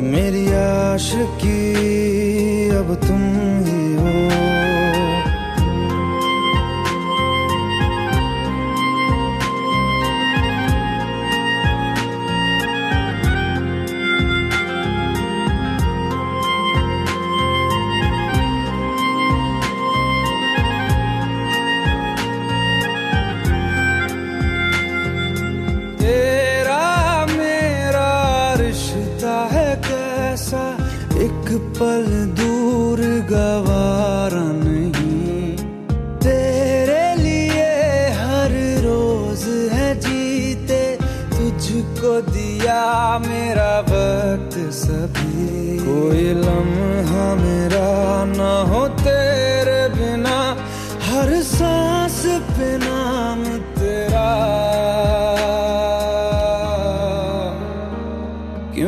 मेरी आशिकी अब तुम ही हो। तेरा मेरा रिश्ता है। कैसा एक पल दूर गवार नहीं। तेरे लिए हर रोज है जीते, तुझको दिया मेरा वक्त सभी।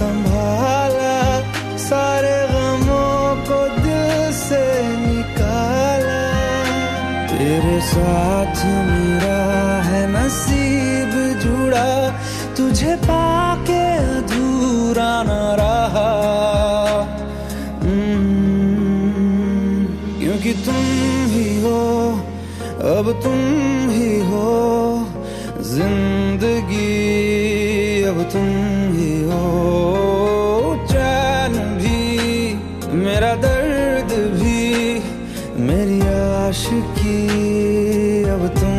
संभाला सारे गमों को दिल से निकाला। तेरे साथ मेरा है नसीब जुड़ा तुझे पाके अधूरा न रहा। हम्म, क्योंकि तुम ही हो अब तुम ही हो ज़िंदगी अब तुम मेरा दर्द भी मेरी आशिकी अब तुम